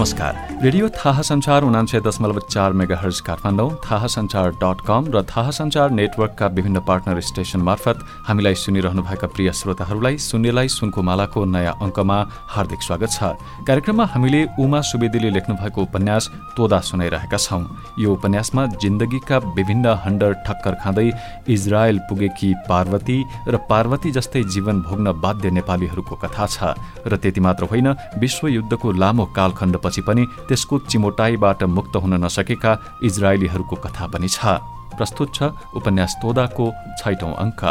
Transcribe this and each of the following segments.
नमस्कार रेडियो थाहा संचार उनान्से दशमलव चार मेगा हर्ज काठमाडौँ थाहा संचार डट कम र थाहा संचार नेटवर्कका विभिन्न पार्टनर स्टेशन मार्फत हामीलाई सुनिरहनुभएका प्रिय श्रोताहरूलाई सुन्नेलाई सुनको मालाको नयाँ अङ्कमा हार्दिक स्वागत छ। कार्यक्रममा हामीले उमा सुवेदीले लेख्नु भएको उपन्यास तोदा सुनाइरहेका छौं। यो उपन्यासमा जिन्दगीका विभिन्न हण्डर ठक्कर खाँदै इजरायल पुगेकी पार्वती र पार्वती जस्तै जीवन भोग्न बाध्य नेपालीहरूको कथा छ। र त्यति मात्र होइन विश्वयुद्धको लामो कालखण्ड पछि पनि त्यसको चिमोटाईबाट मुक्त हुन नसकेका इजरायलीहरूको कथा पनि छ। प्रस्तुत छ उपन्यास तोदाको छैटौं अङ्क।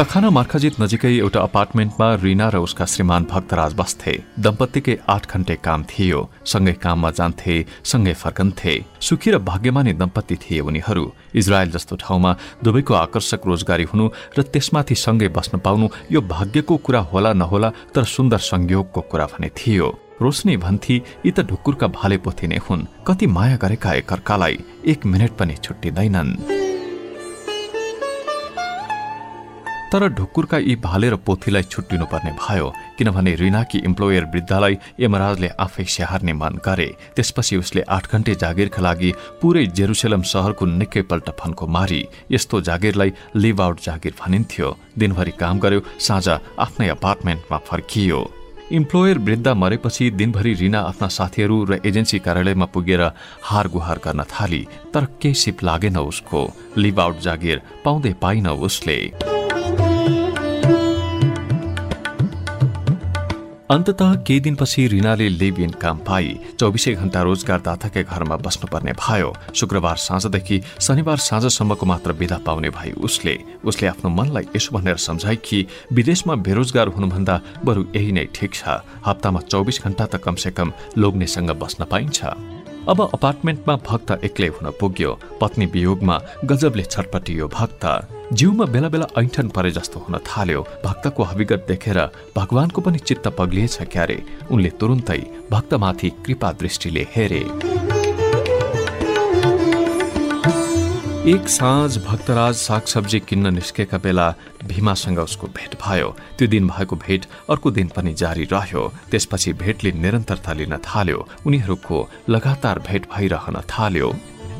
तखाना मार्खाजित नजिकै एउटा अपार्टमेन्टमा रिना र उसका श्रीमान भक्तराज बस्थे दम्पतिकै आठ घण्टे काम थियो सँगै काममा जान्थे सँगै फर्कन्थे। सुखी र भाग्यमानी दम्पति थिए उनीहरू। इजरायल जस्तो ठाउँमा दुवैको आकर्षक रोजगारी हुनु र त्यसमाथि सँगै बस्न पाउनु यो भाग्यको कुरा होला नहोला तर सुन्दर संयोगको कुरा भने थियो। रोशनी भन्थी यी त ढुकुरका भाले पोथी नै हुन्। कति माया गरेका एकअर्कालाई। एक मिनट पनि छुट्टिँदैनन्। तर ढुकुरका यी भालेर पोथीलाई छुट्टिनुपर्ने भयो किनभने रिनाकी इम्प्लोयर वृद्धालाई यमराजले आफै स्याहार्ने मन गरे। त्यसपछि उसले आठ घण्टे जागिरका लागि पुरै जेरुसेलम सहरको निकैपल्ट फन्को मारी। यस्तो जागिरलाई लिभ आउट जागिर भनिन्थ्यो। दिनभरि काम गर्यो साँझ आफ्नै अपार्टमेन्टमा फर्कियो। इम्प्लोयर वृद्ध मरेपछि दिनभरि रिना आफ्ना साथीहरू र एजेन्सी कार्यालयमा पुगेर हार गुहार गर्न थाली तर केही सिप लागेन उसको। लिभ आउट जागिर पाउँदै पाइन उसले। अन्तत केही दिनपछि रिनाले लिभ इन काम पाई चौबिसै घण्टा रोजगारदाताकै घरमा बस्नुपर्ने भयो। शुक्रबार साँझदेखि शनिबार साँझसम्मको मात्र विदा पाउने भई उसले। उसले आफ्नो मनलाई यसो भनेर सम्झाइ कि विदेशमा बेरोजगार हुनुभन्दा बरु यही नै ठिक छ। हप्तामा चौबिस घण्टा त कमसेकम लोग्नेसँग बस्न पाइन्छ। अब अपार्टमेन्टमा भक्त एक्लै हुन पुग्यो। पत्नी वियोगमा गजबले छटपटियो भक्त। जिउमा बेला बेला ऐठन परे जस्तो हुन थाल्यो। भक्तको हविगत देखेर भगवानको पनि चित्त पग्लिएछ क्यारे। उनले तुरुन्तै भक्तमाथि कृपा दृष्टिले हेरे। एक साँझ भक्तराज सागसब्जी किन्न निस्केका बेला भीमासँग उसको भेट भयो। त्यो दिन भएको भेट अर्को दिन पनि जारी रह्यो। त्यसपछि भेटले निरन्तरता लिन थाल्यो। उनीहरूको लगातार भेट भइरहन थाल्यो।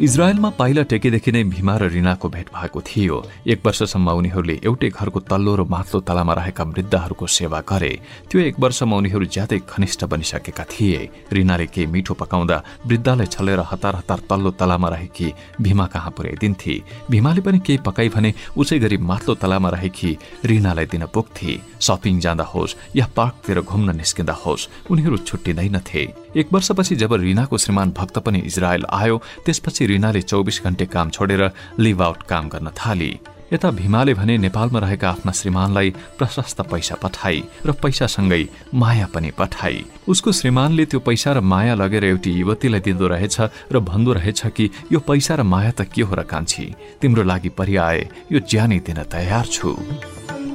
इजरायलमा पाइला टेकेदेखि नै भीमा र रिनाको भेट भएको थियो। एक वर्षसम्म उनीहरूले एउटै घरको तल्लो र माथिल्लो तलामा रहेका वृद्धहरूको सेवा गरे। त्यो एक वर्षमा उनीहरू ज्यादै घनिष्ठ बनिसकेका थिए। रिनाले केही मिठो पकाउँदा वृद्धलाई छलेर हतार हतार तल्लो तलामा रहेकी भीमा कहाँ पुर्याइदिन्थे? भीमाले पनि केही पकाई भने उसै गरी माथिल्लो तलामा रहेकी रिनालाई दिन पुग्थे। सपिङ जाँदा होस् या पार्कतिर घुम्न निस्किँदा होस् उनीहरू छुट्टिँदैनथे एक वर्षपछि जब रिनाको श्रीमान भक्त पनि इजरायल आयो त्यसपछि रिनाले चौबिस घण्टे काम छोडेर लिभ आउट काम गर्न थाली। यता भीमाले भने नेपालमा रहेका आफ्ना श्रीमानलाई प्रशस्त पैसा पठाई र पैसासँगै माया पनि पठाई। उसको श्रीमानले त्यो पैसा र माया लगेर एउटी युवतीलाई दिँदो रहेछ र भन्दो रहेछ कि यो पैसा र माया त के हो र कान्छी? तिम्रो लागि परिआए यो ज्यानै दिन तयार छु।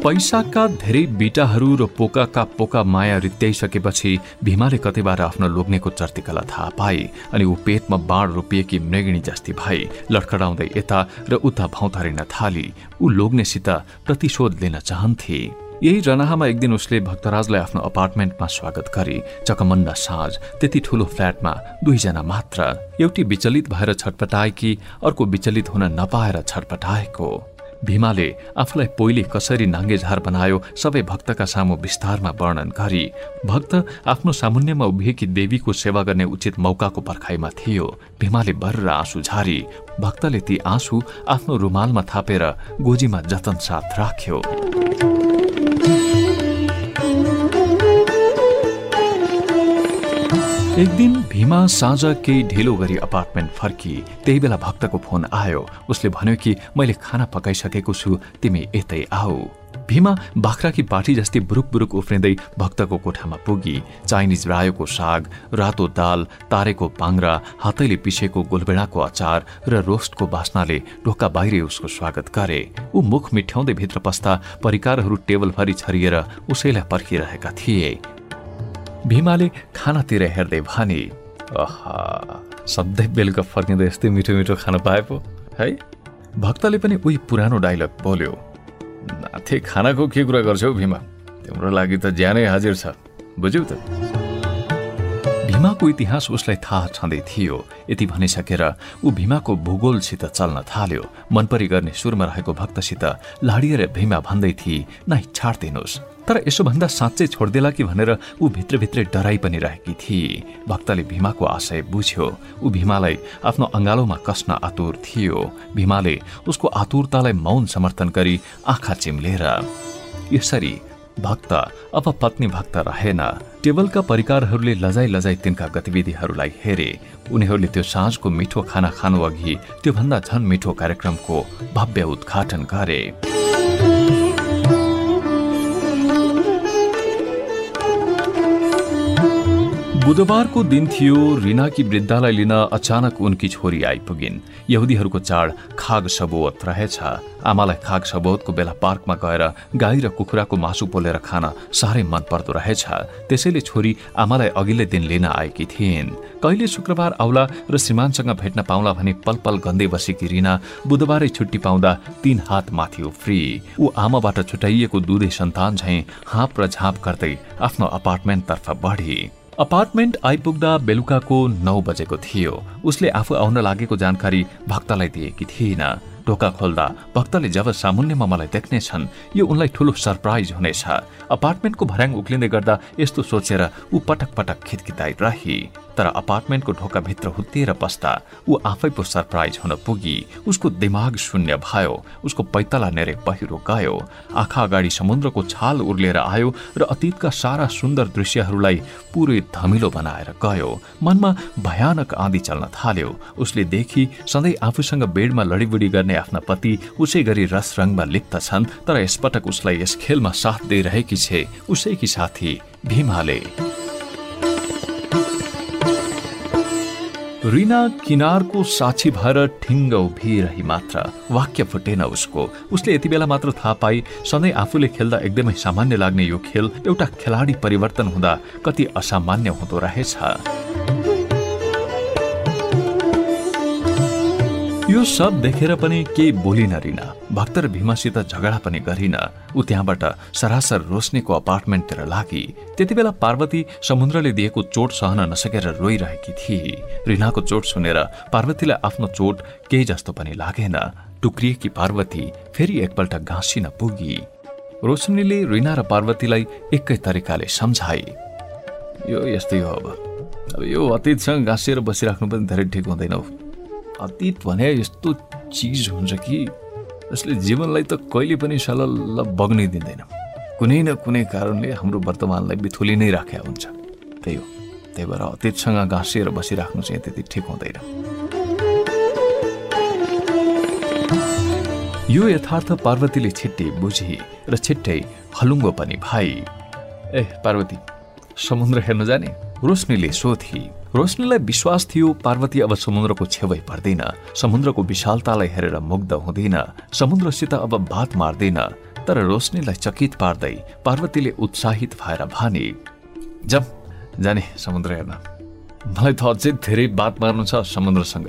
पैसाका धेरै बिटाहरू र पोकाका पोका माया रित्याइसकेपछि भीमाले कतैबाट आफ्नो लोग्नेको चर्तिकला थाहा पाए अनि ऊ पेटमा बाँड रोपिएकी मृगिणी जस्ती भई लडखडाउँदै यता र उता भौतारिन थाली। ऊ लोग्नेसित प्रतिशोध लिन चाहन्थे। यही रनाहामा एक दिन उसले भक्तराजलाई आफ्नो अपार्टमेन्टमा स्वागत गरे। चकमण्ड साँझ त्यति ठूलो फ्ल्याटमा दुईजना मात्र। एउटी विचलित भएर छटपटाएकी अर्को विचलित हुन नपाएर छटपटाएको। भीमाले आफूलाई पहिले कसरी नाङ्गेझार बनायो सबै भक्तका सामु विस्तारमा वर्णन गरी भक्त आफ्नो सामुन्यमा उभिएकी देवीको सेवा गर्ने उचित मौकाको पर्खाइमा थियो। भीमाले बर्र आँसु झारी भक्तले ती आँसु आफ्नो रुमालमा थापेर गोजीमा जतन साथ राख्यो। एक दिन भीमा साँझ केही ढिलो गरी अपार्टमेन्ट फर्की त्यही बेला भक्तको फोन आयो। उसले भन्यो कि मैले खाना पकाइसकेको छु तिमी यतै आऊ। भीमा बाख्राकी पाठी जस्तै बुरुक बुरुक उफ्रिँदै भक्तको कोठामा पुगी। चाइनिज रायोको साग रातो दाल तारेको पाङ्रा हातैले पिसेको गोलबेडाको अचार र रोस्टको बास्नाले ढोका बाहिरै उसको स्वागत गरे। ऊ मुख मिठ्याउँदै भित्र पस्दा परिकारहरू टेबलभरि छरिएर उसैलाई पर्खिरहेका थिए। भीमाले खानातिर हेर्दै भने आहा सधैँ बेलुका फर्किँदा यस्तै मिठो मिठो खाना पाए पो है? भक्तले पनि उही पुरानो डाइलग बोल्यो नाथे खानाको के कुरा गर्छौ भीमा? तिम्रो लागि त ज्यानै हाजिर छ बुझ्यौ त? भीमाको इतिहास उसलाई थाहा छँदै थियो। यति भनिसकेर ऊ भीमाको भूगोलसित चल्न थाल्यो। मनपरी गर्ने सुरमा रहेको भक्तसित लाडिएर भीमा भन्दै थिए नै छाड्दिनुहोस्। तर यसो भन्दा साँच्चै छोडिदेला कि भनेर ऊ भित्रभित्रै डराइ पनि रहेकी थिए भक्तले भीमाको आशय बुझ्यो। ऊ भीमालाई आफ्नो अङ्गालोमा कस्न आतुर थियो। भीमाले उसको आतुरतालाई मौन समर्थन गरी आँखा चिम्लेर यसरी भक्त अब पत्नी भक्त रहेन। टेबलका परिकारहरूले लजाई लजाई तिनका गतिविधिहरूलाई हेरे। उनीहरूले त्यो साँझको मिठो खाना खानु अघि त्योभन्दा झन मिठो कार्यक्रमको भव्य उद्घाटन गरे। बुधबारको दिन थियो रिनाकी वृद्धालाई लिन अचानक उनकी छोरी आइपुगिन्। यहुदीहरूको चाड खाग सबोत रहेछ। आमालाई खाग सबोतको बेला पार्कमा गएर गाई र कुखुराको मासु पोलेर खान साह्रै मन पर्दो रहेछ। त्यसैले छोरी आमालाई अघिल्लै दिन लिन आएकी थिइन्। कहिले शुक्रबार आउला र श्रीमानसँग भेट्न पाउला भने पल पल गन्दै बसेकी रिना बुधबारै छुट्टी पाउँदा तीन हात माथि फ्री ऊ आमाबाट छुट्याइएको दुधे सन्तान झैँ हाँप र झाँप गर्दै आफ्नो अपार्टमेन्टतर्फ बढी। अपार्टमेन्ट आइपुग्दा बेलुकाको नौ बजेको थियो। उसले आफू आउन लागेको जानकारी भक्तलाई दिएकी थिइन। ढोका खोल्दा भक्तले जब सामुन्यमा मलाई देख्नेछन् यो उनलाई ठूलो सरप्राइज हुनेछ। अपार्टमेन्टको भर्याङ उक्लिँदै गर्दा यस्तो सोचेर ऊ पटक पटक खितखिताइरही तर अपार्टमेन्टको ढोकाभित्र हुत्तिएर बस्दा ऊ आफै पो सरप्राइज हुन पुगी। उसको दिमाग शून्य भयो। उसको पैतला नेरे पहिरो गयो। आँखा अगाडि समुद्रको छाल उर्लिएर आयो र अतीतका सारा सुन्दर दृश्यहरूलाई पुरै धमिलो बनाएर गयो। मनमा भयानक आँधी चल्न थाल्यो। उसले देखि सधैँ आफूसँग बेडमा लडीबुडी गर्ने आफ्ना पति उसै गरी रस रङमा लिप्त छन् तर यसपटक उसलाई यस खेलमा साथ दिइरहेकी छे। उसैकी साथी भीमाले। रिना किनारको साक्षी भएर ठिङ्ग उभिरही मात्र वाक्य फुटेन उसको। उसले यति बेला मात्र थाहा पाई सधैँ आफूले खेल्दा एकदमै सामान्य लाग्ने यो खेल एउटा खेलाडी परिवर्तन हुँदा कति असामान्य हुँदो रहेछ। यो सब देखेर पनि केही बोलिन रिना। भक्त र भीमासित झगडा पनि गरिन। ऊ त्यहाँबाट सरासर रोशनीको अपार्टमेन्टतिर लागि। त्यति बेला पार्वती समुद्रले दिएको चोट सहन नसकेर रोइरहेकी थिए रिनाको चोट सुनेर पार्वतीलाई आफ्नो चोट केही जस्तो पनि लागेन। टुक्रिएकी पार्वती फेरि एकपल्ट घाँसिन पुगी। रोशनीले रिना र पार्वतीलाई एकै तरिकाले सम्झाए यो यस्तै हो अब। अब यो अतीतसँग घाँसिएर बसिराख्नु पनि धेरै ठिक हुँदैन अतीत भने यस्तो चिज हुन्छ कि यसले जीवनलाई त कहिले पनि सलल्ल बग्नै दिँदैन। कुनै न कुनै कारणले हाम्रो वर्तमानलाई बिथुली नै राखेका हुन्छ। त्यही हो। त्यही भएर अतीतसँग घाँसिएर बसिराख्नु चाहिँ त्यति ठिक हुँदैन। यो यथार्थ पार्वतीले छिट्टै बुझी र छिट्टै हलुङ्गो पनि। भाइ ए पार्वती समुद्र हेर्न जाने? रोशनीले सोधी रोशनीलाई विश्वास थियो पार्वती अब समुद्रको छेउै पर्दैन समुद्रको विशालतालाई हेरेर मुग्ध हुँदैन समुद्रसित अब बात मार्दैन तर रोशनीलाई चकित पार्दै पार्वतीले उत्साहित भएर भने जब जाने समुद्र हेर्न। मलाई त अझै धेरै बात मार्नु छ समुद्रसँग।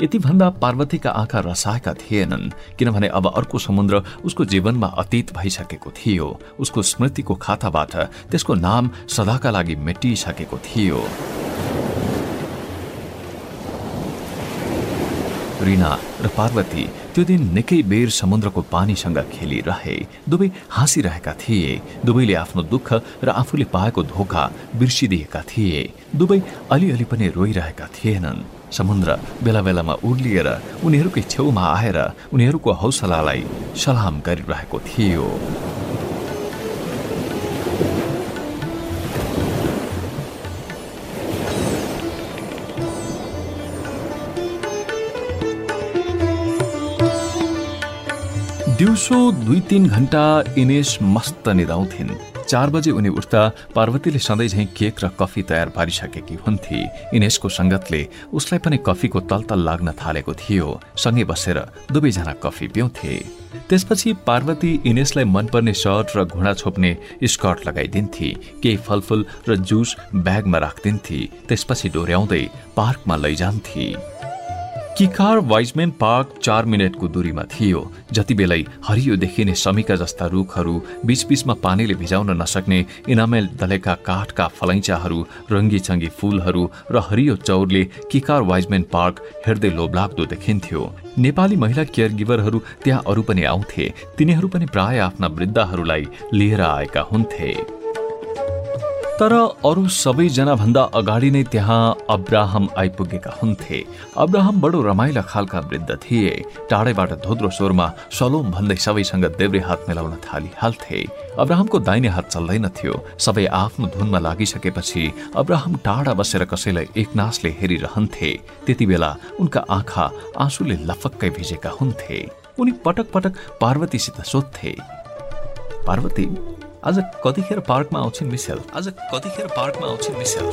यति भन्दा पार्वतीका आँखा रसाएका थिएनन् किनभने अब अर्को समुद्र उसको जीवनमा अतीत भइसकेको थियो। उसको स्मृतिको खाताबाट त्यसको नाम सदाका लागि मेटिसकेको थियो। रिना र पार्वती त्यो दिन निकै बेर समुद्रको पानीसँग खेलिरहे। दुवै हाँसिरहेका थिए। दुवैले आफ्नो दुःख र आफूले पाएको धोका बिर्सिदिएका थिए। दुवै अलिअलि पनि रोइरहेका थिएनन्। समुद्र बेला बेलामा उर्लिएर उनीहरूकै छेउमा आएर उनीहरूको हौसलालाई सलाम गरिरहेको थियो। दिउँसो दुई तिन घन्टा इनेस मस्त निदाउँथिन्। चार बजे उनी उठ्दा पार्वतीले सधैँ झैँ केक र कफी तयार पारिसकेकी हुन्थे। इनेसको सङ्गतले उसलाई पनि कफीको तलतल लाग्न थालेको थियो। सँगै बसेर दुवैजना कफी पिउँथे। त्यसपछि पार्वती इनेसलाई मनपर्ने सर्ट र घुँडा छोप्ने स्कर्ट लगाइदिन्थे। केही फलफुल र जुस ब्यागमा राखिदिन्थे। त्यसपछि डोर्याउँदै पार्कमा लैजान्थे। किकार वाइजमेन पार्क चार मिनटको दूरीमा थियो। जति बेलै हरियो देखिने समीका जस्ता रुखहरू बीचबीचमा पानीले भिजाउन नसक्ने इनामेल दलेका काठका फलैचाहरू रङ्गीचङ्गी फूलहरू र हरियो चौरले किकार वाइजमेन पार्क हेर्दै लोभलाग्दो देखिन्थ्यो। नेपाली महिला केयर गिभरहरू त्यहाँ अरू पनि आउँथे। तिनीहरू पनि प्राय आफ्ना वृद्धहरूलाई लिएर आएका हुन्थे। तर अरू सबैजना भन्दा अगाडि नै त्यहाँ अब्राहम आइपुगेका हुन्थे। अब्राहम बडो रमाइला खालका वृद्ध थिए। टाढैबाट धोद्रो स्वरमा सलोम भन्दै सबैसँग देब्रे हात मिलाउन थालिहाल्थे। अब्राहमको दाहिने हात चल्दैन थियो। सबै आफ्नो धुनमा लागिसकेपछि अब्राहम टाढा बसेर कसैलाई एकनासले हेरिरहन्थे। त्यति बेला उनका आँखा आँसुले लफक्कै भिजेका हुन्थे। उनी पटक पटक पार्वतीसित सोध्थे पार्वती आज कतिखेर पार्कमा आउँछिन् मिसेल आज कतिखेर पार्कमा आउँछिन् मिसेल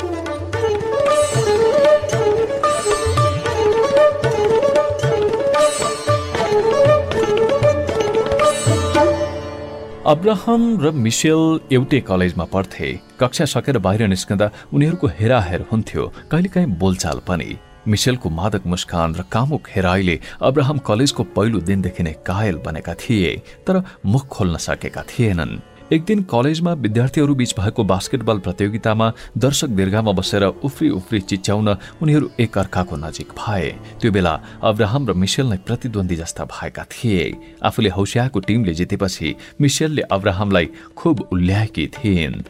अब्राहम र मिसेल एउटै कलेजमा पढ्थे। कक्षा सकेर बाहिर निस्कँदा उनीहरूको हेराहेर हुन्थ्यो। कहिलेकाहीँ बोलचाल पनि। मिसेलको मादक मुस्कान र कामुक हेराइले अब्राहम कलेजको पहिलो दिनदेखि नै कायल बनेका थिए तर मुख खोल्न सकेका थिएनन्। एक दिन कलेजमा विद्यार्थीहरू बीच भएको बास्केटबल प्रतियोगितामा दर्शक दीर्घामा बसेर उफ्री उफ्री चिच्याउन उनीहरू एक अर्काको नजिक भए। त्यो बेला अब्राहम र मिसेल नै प्रतिद्वन्दी जस्ता भएका थिए। आफूले हौसियाको टिमले जितेपछि मिसेलले अब्राहमलाई खुब उल्ल्याएकी थिइन्।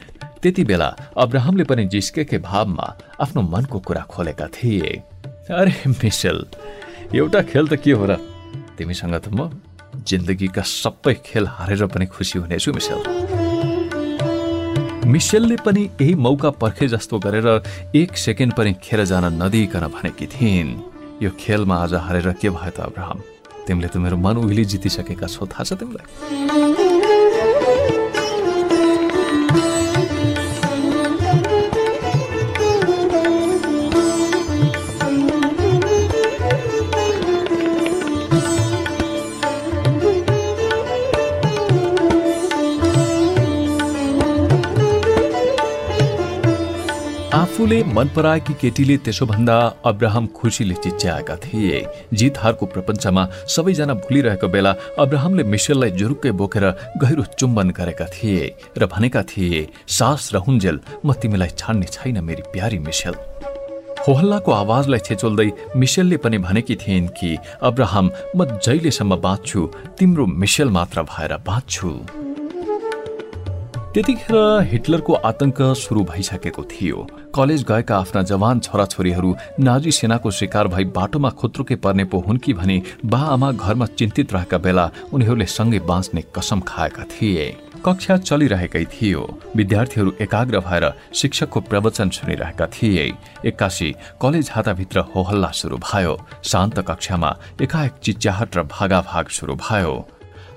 त्यति बेला अब्राहमले पनि जिस्केके भावमा आफ्नो मनको कुरा खोलेका थिए। अरे मिसेल एउटा खेल त के हो र? तिमीसँग त म जिन्दगीका सबै खेल हारेर पनि खुसी हुनेछु मिसेल मिसेलले पनि यही मौका पर्खे जस्तो गरेर एक सेकेन्ड पनि खेर जान नदिइकन भनेकी थिइन्। यो खेलमा आज हारेर के भयो त अब्राहम? तिमीले त मेरो मन उहिले जितिसकेका छौ थाहा छ तिमीलाई? आफूले मन पराएकी केटीले त्यसो भन्दा अब्राहम खुसीले चिच्याएका थिए। जित हारको प्रपञ्चमा सबैजना भुलिरहेको बेला अब्राहमले मिसेललाई जुरुक्कै बोकेर गहिरो चुम्बन गरेका थिए र भनेका थिए सास र हुन्जेल म तिमीलाई छाड्ने छैन मेरी प्यारी मिसेल होहल्लाको आवाजलाई छेचोल्दै मिसेलले पनि भनेकी थिइन् कि अब्राहम म जहिलेसम्म बाँच्छु तिम्रो मिसेल मात्र भएर बाँच्छु। त्यतिखेर हिटलरको आतंक सुरु भइसकेको थियो। कलेज गएका आफ्ना जवान छोराछोरीहरू नाजी सेनाको शिकार भई बाटोमा खुत्रुके पर्ने पो हुन् कि भने बा आमा घरमा चिन्तित रहेका बेला उनीहरूले सँगै बाँच्ने कसम खाएका थिए। कक्षा चलिरहेकै थियो। विद्यार्थीहरू एकाग्र भएर शिक्षकको प्रवचन सुनिरहेका थिए। एक्कासी कलेज हाताभित्र होहल्ला सुरु भयो। शान्त कक्षामा एकाएक चिच्याहट र भागाभाग सुरु भयो।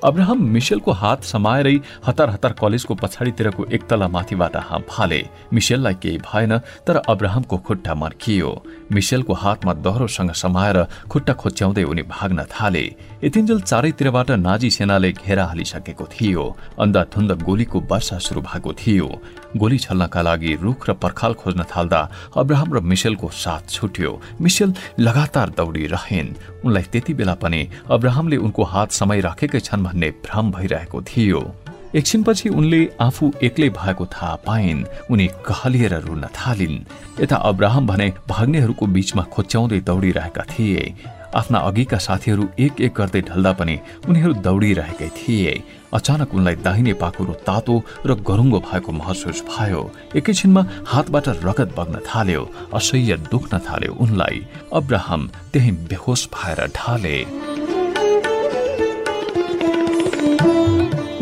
अब्राहम मिसेलको हात समाएरै हतार हतार कलेजको पछाडितिरको एकतला माथिबाट हाम फाले मिसेललाई केही भएन तर अब्राहमको खुट्टा मर्कियो। मिसेलको हातमा दहरोसँग समाएर खुट्टा खोच्याउँदै उनी भाग्न थाले। यतिन्जेल चारैतिरबाट नाजी सेनाले घेरा हालिसकेको थियो। अन्धाधुन्द गोलीको वर्षा सुरु भएको थियो। गोली छल्नका लागि रुख र पर्खाल खोज्न थाल्दा अब्राहम र मिसेलको साथ छुट्यो। मिसेल लगातार दौडिरहेन्। उनलाई त्यति बेला पनि अब्राहमले उनको हात समय राखेकै छन् भन्ने भ्रम भइरहेको थियो। एकछिनपछि उनले आफू एक्लै भएको थाहा पाइन्। उनी कहलिएर रुन थालिन्। यता अब्राहम भने भाग्नेहरूको बीचमा खोच्याउँदै दौडिरहेका थिए। आफ्ना अघिका साथीहरू एक एक गर्दै ढल्दा पनि उनीहरू दौडिरहेकै थिए। अचानक उनलाई दाहिने पाखुरो तातो र गरुङ्गो भएको महसुस भयो। एकैछिनमा हातबाट रगत बग्न थाल्यो असह्य दुख्न थाल्यो उनलाई। अब्राहम त्यही बेहोस भएर ढाले।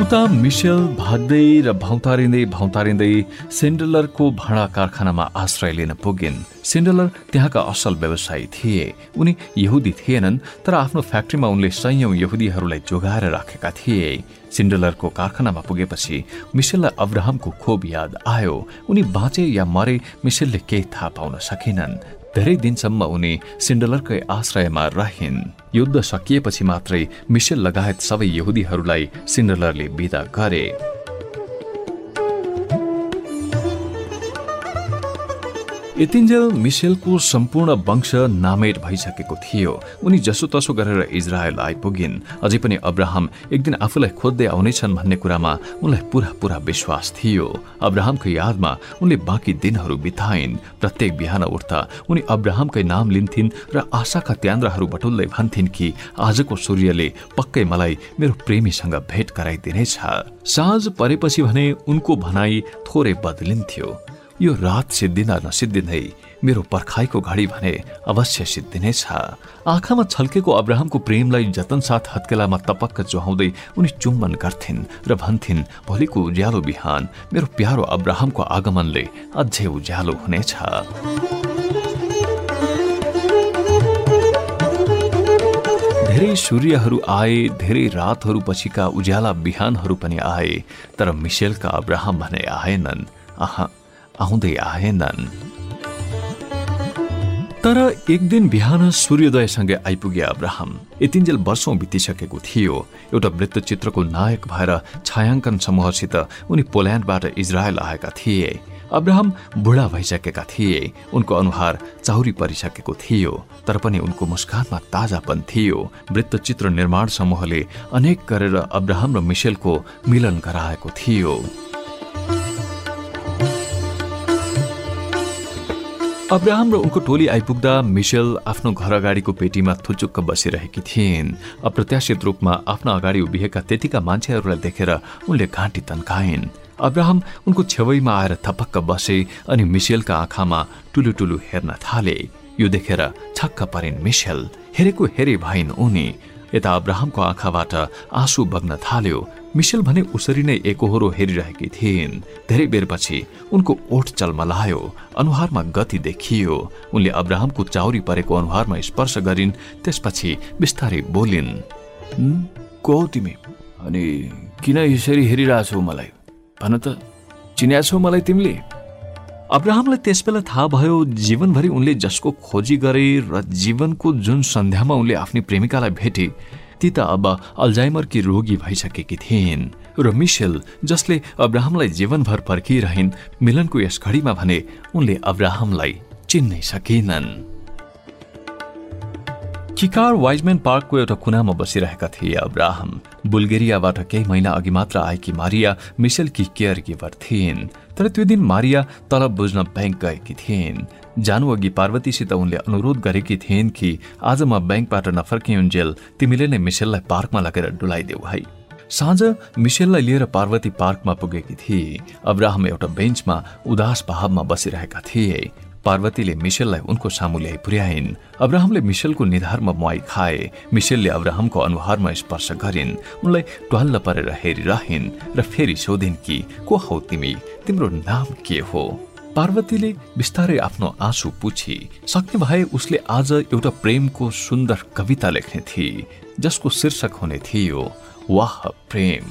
उता मिसेल भाग्दै र भौतारिँदै भौतारिँदै सेन्डलरको भाँडा कारखानामा आश्रय लिन पुगिन्। सेन्डलर त्यहाँका असल व्यवसायी थिए। उनी यहुदी थिएनन् तर आफ्नो फ्याक्ट्रीमा उनले सयौं यहुदीहरूलाई जोगाएर राखेका थिए। सिन्डलरको कारखानामा पुगेपछि मिसेललाई अब्राहमको खोब याद आयो। उनी बाँचे या मरे मिसेलले केही थाहा पाउन सकेनन्। धेरै दिनसम्म उनी सिन्डलरकै आश्रयमा रहिन्। युद्ध सकिएपछि मात्रै मिसेल लगायत सबै यहुदीहरूलाई सिन्डलरले विदा गरे। यतिन्जेल मिसेलको सम्पूर्ण वंश नामेट भइसकेको थियो। उनी जसोतसो गरेर इजरायल आइपुगिन्। अझै पनि अब्राहम एक दिन आफूलाई खोज्दै आउनेछन् भन्ने कुरामा उनलाई पुरा पुरा विश्वास थियो। अब्राहमको यादमा उनले बाँकी दिनहरू बिताइन्। प्रत्येक बिहान उठ्दा उनी अब्राहमकै नाम लिन्थिन् र आशाका त्यान्द्राहरू बटुल्दै भन्थिन् कि आजको सूर्यले पक्कै मलाई मेरो प्रेमीसँग भेट गराइदिनेछ। साँझ परेपछि भने उनको भनाई थोरै बदलिन्थ्यो। यो रात सिद्धिँदा नसिद्धिँदै मेरो पर्खाइको घडी भने अवश्य सिद्धिनेछ आँखामा छल्केको अब्राहमको प्रेमलाई जतनसाथ हत्केलामा तपक्क चुहाउँदै उनी चुम्बन गर्थिन् र भन्थिन् भोलिको उज्यालो बिहान मेरो प्यारो अब्राहमको आगमनले अझै उज्यालो हुनेछ। धेरै सूर्यहरू आए धेरै रातहरू पछिका उज्याला बिहानहरू पनि आए तर मिसेलका अब्राहम भने आएनन्। आहा। आउँदै आएनन्। तर एक दिन बिहान सूर्योदयसँगै आइपुगे अब्राहम। यतिन्जेल वर्षौं बितिसकेको थियो। एउटा वृत्तचित्रको नायक भएर छायाङ्कन समूहसित उनी पोल्यान्डबाट इजरायल आएका थिए। अब्राहम बुढा भइसकेका थिए। उनको अनुहार चाउरी परिसकेको थियो। तर पनि उनको मुस्कानमा ताजापन थियो। वृत्तचित्र निर्माण समूहले अनेक गरेर अब्राहम र मिसेलको मिलन गराएको थियो। अब्राहम र उनको टोली आइपुग्दा मिसेल आफ्नो घर अगाडिको पेटीमा थुचुक्क बसिरहेकी थिइन्। अप्रत्याशित रूपमा आफ्ना अगाडि उभिएका त्यतिका मान्छेहरूलाई देखेर उनले घाँटी तन्काइन्। अब्राहम उनको छेउमा आएर थपक्क बसे अनि मिसेलका आँखामा टुलु टुलु हेर्न थाले। यो देखेर छक्क परिन् मिसेल। हेरेको हेरे भइन् उनी। यता अब्राहमको आँखाबाट आँसु बग्न थाल्यो मिसेल भने उसरी नै एकहोरो हेरिरहेकी थिइन्। धेरै बेरपछि उनको ओठ चलमलायो अनुहारमा गति देखियो। उनले अब्राहमको चाउरी परेको अनुहारमा स्पर्श गरिन् त्यसपछि बिस्तारै बोलिन् को तिमी? अनि किन यसरी हेरिरहेछौ मलाई? भन त चिन्याछौ मलाई तिमीले? अब्राहमलाई त्यसबेला थाहा भयो जीवनभरि उनले जसको खोजी गरे र जीवनको जुन सन्ध्यामा उनले आफ्नी प्रेमिकालाई भेटे ती त अब अल्जाइमरकी रोगी भइसकेकी थिइन् र मिसेल जसले अब्राहमलाई जीवनभर पर्खिरहन् मिलनको यस घडीमा भने उनले अब्राहमलाई चिन्नै सकेनन्। किकार वाइजमेन पार्कको एउटा कुनामा बसिरहेका थिए अब्राहम। बुल्गेरियाबाट केही महिना अघि मात्र आएकी मारिया मिसेलकी केयर गिभर थिइन् तर त्यो दिन मारिया तलब बुझ्न ब्याङ्क गएकी थिइन्। जानु अघि पार्वतीसित उनले अनुरोध गरेकी थिइन् कि आज म ब्याङ्कबाट नफर्किउन्जेल तिमीले नै मिसेललाई पार्कमा लगेर डुलाइदेऊ है साँझ मिसेललाई लिएर पार्वती पार्कमा पुगेकी थिए अब्राहम एउटा बेन्चमा उदास भावमा बसिरहेका थिए पार्वतीले मिसेललाई उनको सामु ल्याइ पुर्याइन् अब्राहमले मिसेलको निधारमा मुहाई खाए मिसेलले अब्राहमको अनुहारमा स्पर्श गरिन् उनलाई ट्वाल्ल परेर हेरिरहन् र फेरि सोधिन् कि को हौ तिमी तिम्रो नाम के हो पार्वतीले बिस्तारै आफ्नो आँसु पुछी। सक्ने भए उसले आज एउटा प्रेमको सुन्दर कविता लेख्ने थिए जसको शीर्षक हुने थियो वाह प्रेम।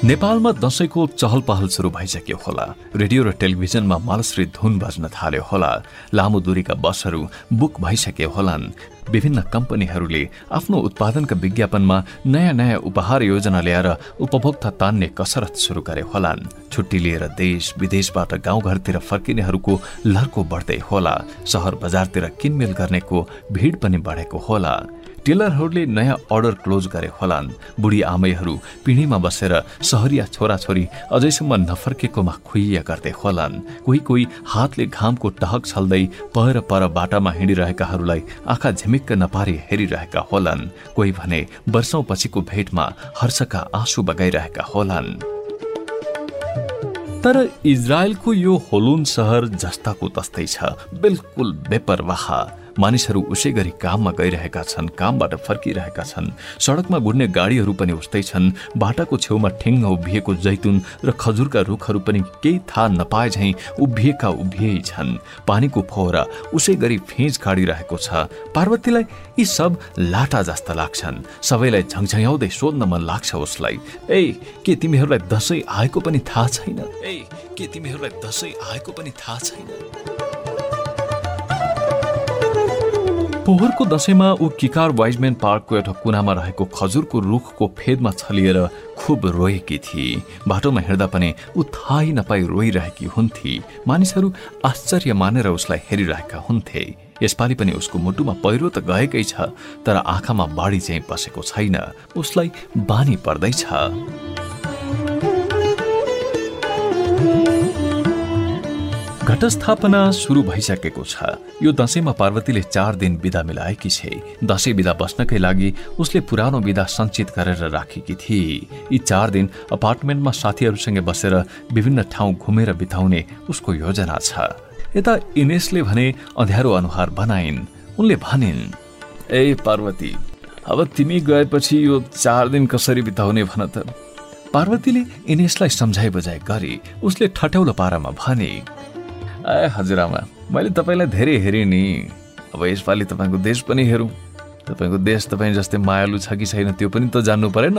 नेपालमा दशैंको चहल पहल सुरु भइसक्यो होला। रेडियो र टेलिभिजनमा मालश्री धुन बज्न थाल्यो होला। लामो दूरीका बसहरू बुक भइसके होलान्। विभिन्न कम्पनीहरूले आफ्नो उत्पादनका विज्ञापनमा नयाँ नयाँ उपहार योजना ल्याएर उपभोक्ता तान्ने कसरत सुरु गरे होलान्। छुट्टी लिएर देश विदेशबाट गाउँघरतिर फर्किनेहरूको लर्को बढ्दै होला। सहर बजारतिर किनमेल गर्नेको भिड पनि बढेको होला। टेलरहरूले नयाँ अर्डर क्लोज गरे होलान्। बुढी आमैहरू पिँढीमा बसेर सहरिया छोराछोरी अझैसम्म नफर्केकोमा खुइया गर्दै होलान्। कोही कोही हातले घामको टहक छल्दै पर पर बाटामा हिँडिरहेकाहरूलाई आँखा झिमिक्क नपारी हेरिरहेका होलान्। कोही भने वर्षौं पछिको भेटमा हर्षका आँसु बगाइरहेका होलान्। तर इजरायलको यो होलुन सहर जस्ताको तस्तै छ। बिल्कुल बेपरवाह। मानिसहरू उसै गरी काममा गइरहेका छन् कामबाट फर्किरहेका छन्। सडकमा गुड्ने गाडीहरू पनि उस्तै छन्। बाटाको छेउमा ठेङ्ग उभिएको जैतुन र खजुरका रुखहरू पनि केही थाहा नपाए झैँ उभिएका उभिए छन्। पानीको फोहरा उसै गरी फेज काडिरहेको छ। पार्वतीलाई यी सब लाटा जस्ता लाग्छन्। सबैलाई झङझङ्याउँदै सोध्न मन लाग्छ उसलाई ए के तिमीहरूलाई दसैँ आएको पनि थाहा छैन? ए के तिमीहरूलाई दसैँ आएको पनि थाहा छैन? पोहोरको दसैँमा ऊ किकार वाइजम्यान पार्कको एउटा कुनामा रहेको खजुरको रुखको फेदमा छलिएर खुब रोएकी थिए। बाटोमा हिँड्दा पनि ऊ थाहै नपाई रोइरहेकी हुन्थे। मानिसहरू आश्चर्य मानेर उसलाई हेरिरहेका हुन्थे। यसपालि पनि उसको मुटुमा पहिरो त गएकै छ तर आँखामा बाढी चाहिँ पसेको छैन। उसलाई बानी पर्दैछ। घटस्थापना सुरु भइसकेको छ। यो दसैँमा पार्वतीले चार दिन बिदा मिलाएकी छे। दसैँ बिदा बस्नकै लागि उसले पुरानो बिदा सञ्चित गरेर राखेकी थिए यी चार दिन अपार्टमेन्टमा साथीहरूसँगै बसेर विभिन्न ठाउँ घुमेर बिताउने उसको योजना छ। यता इनेसले भने अँध्यारो अनुहार बनाइन्। उनले भनिन् ए पार्वती अब तिमी गएपछि यो चार दिन कसरी बिताउने भन त? पार्वतीले इनेसलाई सम्झाइ बुझाइ गरी उसले ठट्याउलो पारामा भने ए हजुरआमा मैले तपाईँलाई धेरै हेरेँ नि। अब यसपालि तपाईँको देश पनि हेरौँ। तपाईँको देश तपाईँ जस्तै मायालु छ कि छैन त्यो पनि त जान्नु परेन।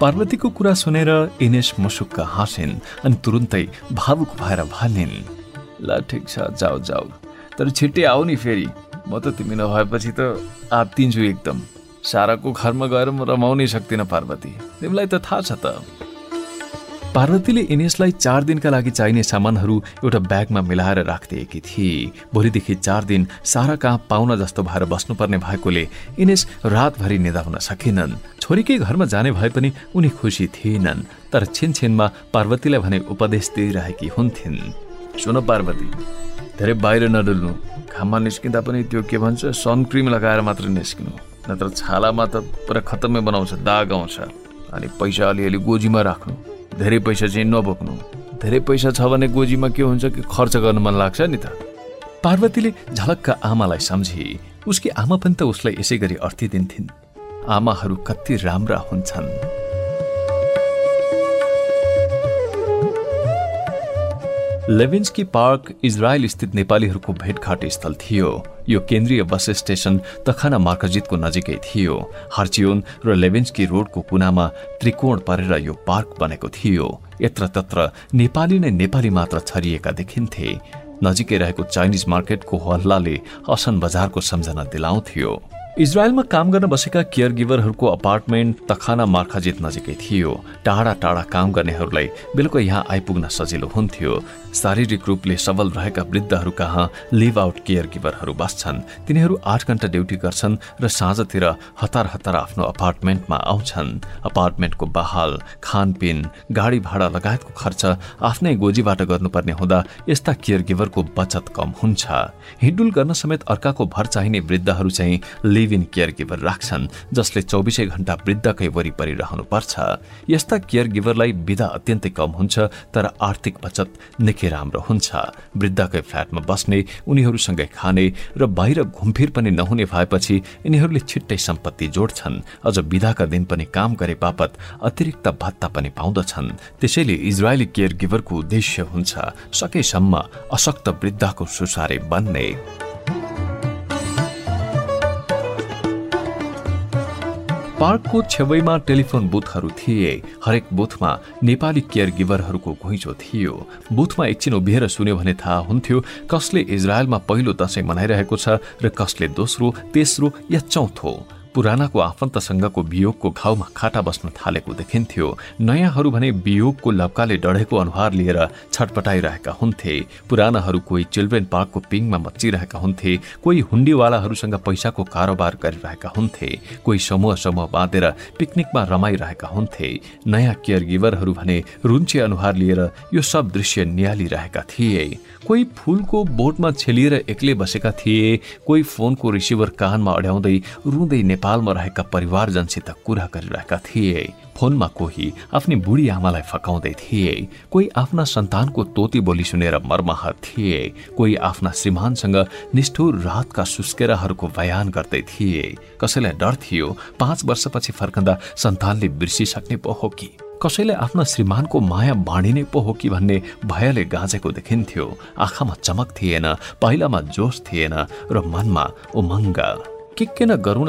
पार्वतीको कुरा सुनेर इनेस मुसुक्क हाँसिन् अनि तुरुन्तै भावुक भएर भनिन् ल ठिक छ जाऊ जाऊ। तर छिट्टै आऊ नि फेरि। म त तिमी नभएपछि त आत्तिन्छु एकदम। साराको घरमा गएर म रमाउनै सक्दिनँ पार्वती। तिमीलाई त थाहा छ त। पार्वतीले इनेसलाई चार दिनका लागि चाहिने सामानहरू एउटा ब्यागमा मिलाएर राखिदिएकी थिए। भोलिदेखि चार दिन सारा कहाँ पाहुना जस्तो भएर बस्नुपर्ने भएकोले इनेस रातभरि निदाउन सकेनन्। छोरीकै घरमा जाने भए पनि उनी खुसी थिएनन् तर छिनछिनमा पार्वतीलाई भने उपदेश दिइरहेकी हुन्थिन्। सुन पार्वती धेरै बाहिर नडुल्नु। घाममा निस्किँदा पनि त्यो के भन्छ सनक्रिम लगाएर मात्र निस्किनु। नत्र छालामा त पुरा खतमै बनाउँछ दाग आउँछ। अनि पैसा अलिअलि गोजीमा राख्नु। धेरै पैसा चाहिँ नबोक्नु। धेरै पैसा छ भने गोजीमा के हुन्छ कि खर्च गर्नु मन लाग्छ नि त। पार्वतीले झलक्क आमालाई सम्झे। उसकी आमा पनि त उसलाई यसै गरी अर्थी दिन्थिन्। आमाहरू कति राम्रा हुन्छन्। लेभिन्सकी पार्क इजरायल स्थित नेपालीहरूको भेटघाट स्थल थियो। यो केन्द्रीय बस स्टेशन तखाना मार्कजितको नजिकै थियो। हर्चियोन र लेभेन्सकी रोडको कुनामा त्रिकोण परेर यो पार्क बनेको थियो। यत्रतत्र नेपाली नै नेपाली मात्र छरिएका देखिन्थे। नजिकै रहेको चाइनिज मार्केटको हल्लाले असन बजारको सम्झना दिलाउँथ्यो। इजरायलमा काम गर्न बसेका केयर गिभरहरूको अपार्टमेन्ट तखाना मार्खाजित नजिकै थियो। टाढा टाढा काम गर्नेहरूलाई बेलुका यहाँ आइपुग्न सजिलो हुन्थ्यो। शारीरिक रूपले सबल रहेका वृद्धहरू कहाँ लिभ आउट केयर गिभरहरू बस्छन्। तिनीहरू आठ घण्टा ड्युटी गर्छन् र साँझतिर हतार हतार आफ्नो अपार्टमेन्टमा आउँछन्। अपार्टमेन्टको बहाल खानपिन गाडी भाडा लगायतको खर्च आफ्नै गोजीबाट गर्नुपर्ने हुँदा यस्ता केयर गिभरको बचत कम हुन्छ। हिडुल गर्न समेत अर्काको भर चाहिने वृद्धहरू चाहिँ इन केयर गिभर राख्छन् जसले चौबिसै घण्टा वृद्धकै वरिपरि रहनुपर्छ। यस्ता केयर गिभरलाई विधा अत्यन्तै कम हुन्छ तर आर्थिक बचत निकै राम्रो हुन्छ। वृद्धकै फ्ल्याटमा बस्ने उनीहरूसँगै खाने र बाहिर घुमफिर पनि नहुने भएपछि यिनीहरूले छिट्टै सम्पत्ति जोड्छन्। अझ विधाका दिन पनि काम गरे बापत अतिरिक्त भत्ता पनि पाउँदछन्। त्यसैले इजरायली केयर गिभरको उद्देश्य हुन्छ सकेसम्म अशक्त वृद्धको सुसारे बन्ने। पार्कको छेउमा टेलिफोन बुथहरू थिए। हरेक बुथमा नेपाली केयर गिभरहरूको घुइँचो थियो। बुथमा एकछिन उभिएर सुन्यो भने थाहा हुन्थ्यो कसले इजरायलमा पहिलो दशैं मनाइरहेको छ र कसले दोस्रो तेस्रो या चौथो। पुरानाको आफन्तसँगको वियोगको घाउमा खाटा बस्न थालेको देखिन्थ्यो। नयाँहरू भने वियोगको लप्काले डढेको अनुहार लिएर छटपटाइरहेका हुन्थे। पुरानाहरू कोही चिल्ड्रेन पार्कको पिङमा मचिरहेका हुन्थे। कोही हुन्डीवालाहरूसँग पैसाको कारोबार गरिरहेका हुन्थे। कोही समूह समूह बाँधेर पिकनिकमा रमाइरहेका हुन्थे। नयाँ केयर गिभरहरू भने रुन्चे अनुहार लिएर यो सब दृश्य निहालिरहेका थिए। कोही फूलको बोटमा छेलिएर एक्लै बसेका थिए। कोही फोनको रिसिभर कानमा अड्याउँदै रुँदै नेपालमा रहेका परिवारजनसित कुरा गरिरहेका थिए। फोनमा कोही आफ्नी बुढी आमालाई फकाउँदै थिए। कोही आफ्ना सन्तानको तोती बोली सुनेर मर्माहत थिए। कोही आफ्ना श्रीमानसँग निष्ठुर रातका सुस्केराहरूको बयान गर्दै थिए। कसैलाई डर थियो पाँच वर्षपछि फर्कँदा सन्तानले बिर्सिसक्ने पो हो कि? कसैले आफ्ना श्रीमानको माया बाँडिने पो हो कि भन्ने भयले गाँजेको देखिन्थ्यो। आँखामा चमक थिएन पहिलामा जोस थिएन र मनमा उमङ्ग। के के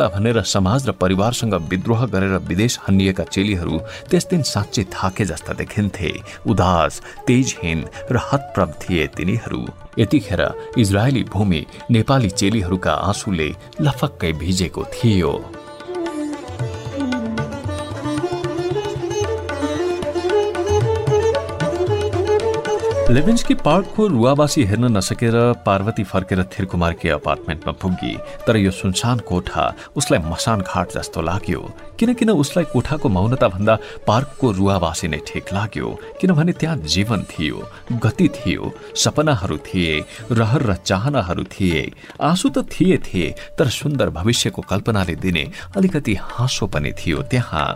भनेर समाज र परिवारसँग विद्रोह गरेर विदेश हन्निएका चेलीहरू त्यस दिन साँच्चै थाके जस्ता देखिन्थे। उदास तेजहीन र हतप्रभ थिए तिनीहरू। यतिखेर इजरायली भूमि नेपाली चेलीहरूका आँसुले लफक्कै भिजेको थियो। लेभेन्सकी पार्कको रुवावासी हेर्न नसकेर पार्वती फर्केर थिरकुमारकी अपार्टमेन्टमा पुगी तर यो सुनसान कोठा उसलाई मसान घाट जस्तो लाग्यो। किनकिन उसलाई कोठाको मौनता भन्दा पार्कको रुवावासी नै ठिक लाग्यो किनभने त्यहाँ जीवन थियो गति थियो सपनाहरू थिए रहर र चाहनाहरू थिए आँसु त थिए थिए तर सुन्दर भविष्यको कल्पनाले दिने अलिकति हाँसो पनि थियो त्यहाँ।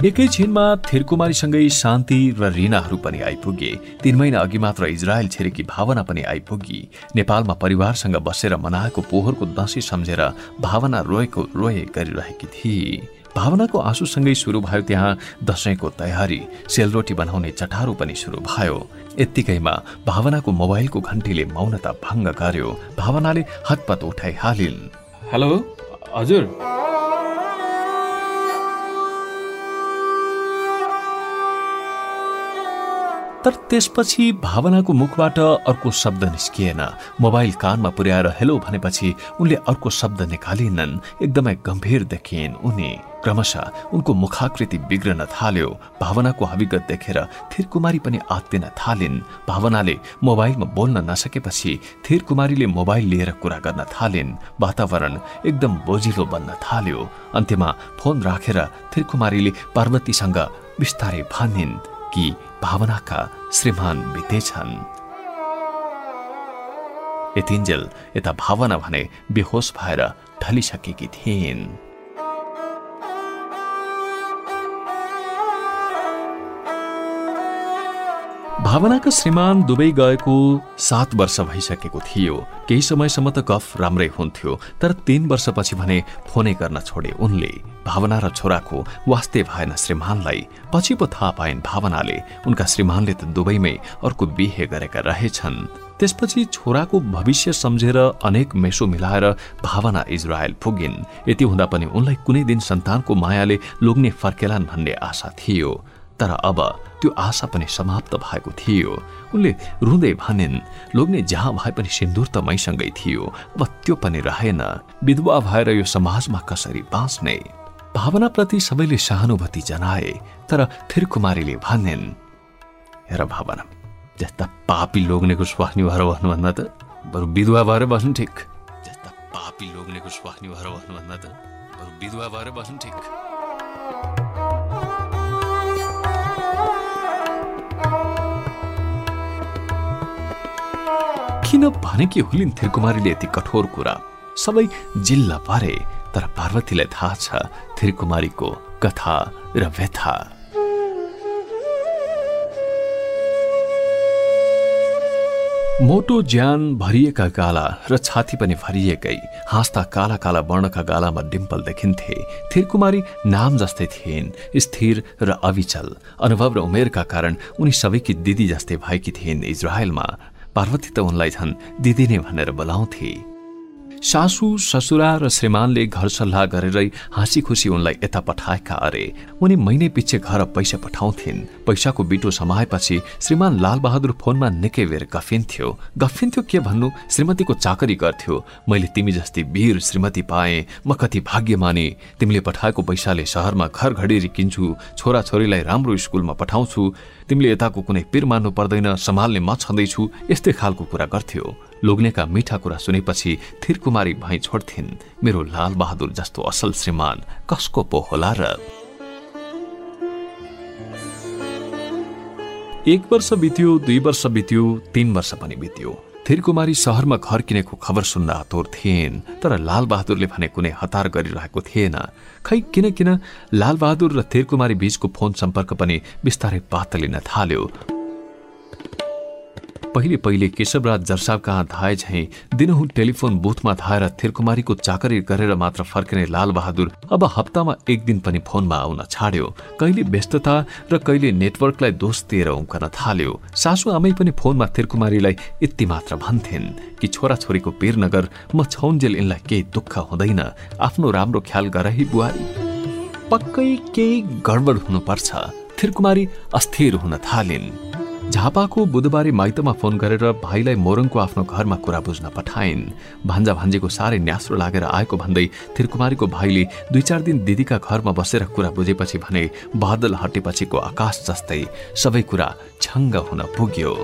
एकैछिनमा थिरकुमारीसँगै शान्ति र रिनाहरू पनि आइपुगे। तीन महिना अघि मात्र इजरायल छिरेकी भावना पनि आइपुगी। नेपालमा परिवारसँग बसेर मनाएको पोहोरको दशैं सम्झेर भावना रोएको रोए गरिरहेकी थिए। भावनाको आँसुसँगै सुरु भयो त्यहाँ दसैँको तयारी। सेलरोटी बनाउने चटारो पनि सुरु भयो। यत्तिकैमा भावनाको मोबाइलको घन्टीले मौनता भङ्ग गर्यो। भावनाले हतपत उठाइहालिन्। हेलो हजुर। तर त्यसपछि भावनाको मुखबाट अर्को शब्द निस्किएन। मोबाइल कानमा पुर्याएर हेलो भनेपछि उनले अर्को शब्द निकालिनन्। एकदमै गम्भीर देखिन् उनी। क्रमशः उनको मुखाकृति बिग्रन थाल्यो। भावनाको हविगत देखेर थिरकुमारी पनि आत्तिन थालिन्। भावनाले मोबाइलमा बोल्न नसकेपछि थिरकुमारीले मोबाइल लिएर कुरा गर्न थालिन्। वातावरण एकदम बोजिलो बन्न थाल्यो। अन्त्यमा फोन राखेर थिरकुमारीले पार्वतीसँग बिस्तारै भनिन्। कि भावनाका श्रीमान बितेछन् यतिन्जेल यता भावना भने बेहोस भएर ढलिसकेकी थिइन्। भावनाका श्रीमान दुवै गएको सात वर्ष भइसकेको थियो। केही समयसम्म त गफ राम्रै हुन्थ्यो तर तीन वर्षपछि भने फोनै गर्न छोडे उनले। भावना र छोराको वास्ते भएन श्रीमानलाई। पछि पो थाहा पाइन् भावनाले उनका श्रीमानले त दुवैमै अर्को बिहे गरेका रहेछन्। त्यसपछि छोराको भविष्य सम्झेर अनेक मेसो मिलाएर भावना इजरायल पुगिन्। यति हुँदा पनि उनलाई कुनै दिन सन्तानको मायाले लोग्ने फर्केलान् भन्ने आशा थियो। तर अब त्यो आशा पनि समाप्त भएको थियो। उनले रुँदै भनिन् लोग्ने जहाँ भए पनि सिन्दुर त मैसँगै थियो अब त्यो पनि रहेन। विधवा भएर यो समाजमा कसरी बाँच्ने? भावनाप्रति सबैले सहानुभूति जनाए तर थिरकुमारीले भनिन् हेर भावना जस्ता पापी लोग्नेको स्वास्नी भएर बस्नुभन्दा त बरु विधवा भएर बस्नु ठिक। जस्ता पापी लोग्नेको स्वास्नी भएर बस्नुभन्दा त बरु विधवा भएर बस्नु ठिक। किन भने कि हुलिन् थिरकुमारीले यति कठोर कुरा सबै जिल्ला पारे तर पार्वतीलाई थाहा छ थिरकुमारीको कथा र व्यथा। मोटो ज्यान भरिएका गाला र छाती पनि भरिएकै हाँस्दा काला काला वर्णका गालामा डिम्पल देखिन्थे। थिरकुमारी नाम जस्तै थिइन् स्थिर र अविचल। अनुभव र उमेरका कारण उनी सबैकी दिदी जस्तै भएकी थिइन् इजरायलमा पार्वती त उनलाई झन् दिदी नै भनेर बोलाउँथे। सासु ससुरा र श्रीमानले घर सल्लाह गरेरै हाँसी खुसी उनलाई यता पठाएका अरे। उनी महिने पछि घर पैसा पठाउँथिन्। पैसाको बिटो समाएपछि श्रीमान लालबहादुर फोनमा निकै बेर गफिन्थ्यो गफिन्थ्यो के भन्नु? श्रीमतीको चाकरी गर्थ्यो। मैले तिमी जस्तै वीर श्रीमती पाएँ। म कति भाग्यमानी। तिमीले पठाएको पैसाले सहरमा घर घडी किन्छु। छोराछोरीलाई राम्रो स्कुलमा पठाउँछु। तिमीले यताको कुनै पिर मान्नु पर्दैन। सम्हाल्ने म छँदैछु। यस्तै खालको कुरा गर्थ्यो। लोग्नेका मिठा कुरा सुनेपछि थिरकुमारी भई छोड्थिन् मेरो लाल बहादुर जस्तो असल श्रीमान कसको पो होला र? एक वर्ष बित्यो दुई वर्ष बित्यो तीन वर्ष पनि बित्यो। थिरकुमारी सहरमा घर किनेको खबर सुन्न आतोर थिएन तर लालबहादुरले भने कुनै हतार गरिरहेको थिएन। खै किन किन लालबहादुर र थिरकुमारी बीचको फोन सम्पर्क पनि बिस्तारै पातलिन थाल्यो। पहिले पहिले केशवराज जर्साव कहाँ धाए झैँ दिनहुँ टेलिफोन बुथमा धाएर थिरकुमारीको चाकरी गरेर मात्र फर्किने लालबहादुर अब हप्तामा एक दिन पनि फोनमा आउन छाड्यो। कहिले व्यस्तता र कहिले नेटवर्कलाई दोष दिएर उम्कन थाल्यो। सासु आमै पनि फोनमा थिरकुमारीलाई यति मात्र भन्थिन् कि छोराछोरीको पीर नगर म छौन्जेल यिनलाई केही दुःख हुँदैन। आफ्नो राम्रो ख्याल गर बुहारी। पक्कै केही गडबड हुनुपर्छ। थिरकुमारी अस्थिर हुन थालिन्। झापाको बुधबारे माइतमा फोन गरेर भाइलाई मोरङको आफ्नो घरमा कुरा बुझ्न पठाइन्। भान्जा भान्जीको साह्रै न्यास्रो लागेर आएको भन्दै थिरकुमारीको भाइले दुई चार दिन दिदीका घरमा बसेर कुरा बुझेपछि भने बादल हटेपछिको आकाश जस्तै सबै कुरा छङ्ग हुन पुग्यो।